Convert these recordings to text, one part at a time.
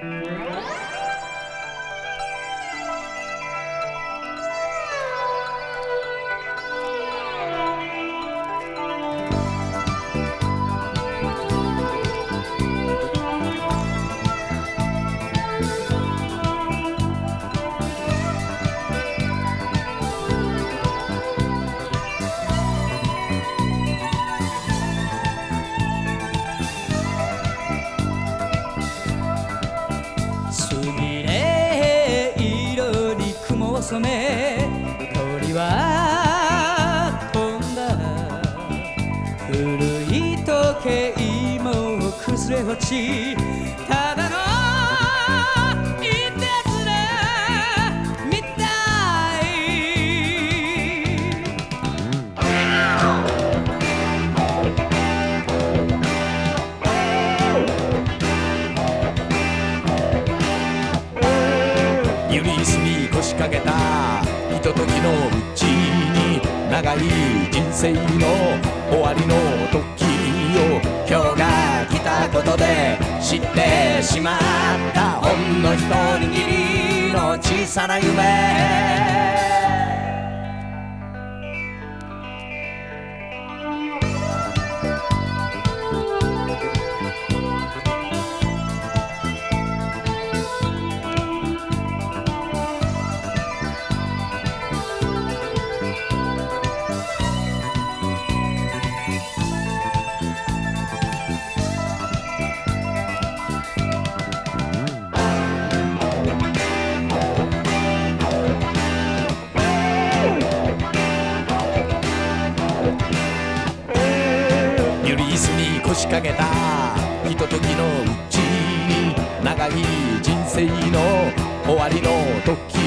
す染め鳥は飛んだ。古い時計も崩れ落ちただユリスに腰掛けたひとときのうちに長い人生の終わりの時を今日が来たことで知ってしまったほんの一握りの小さな夢リ椅子に腰掛けたひとときのうちに長い人生の終わりの時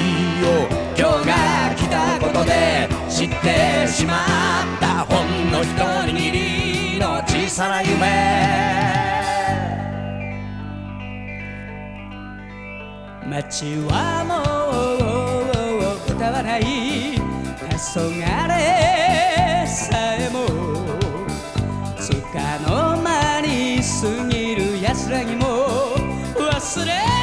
を今日が来たことで知ってしまったほんの一握りの小さな夢。街はもう歌わない。黄昏。らも忘れ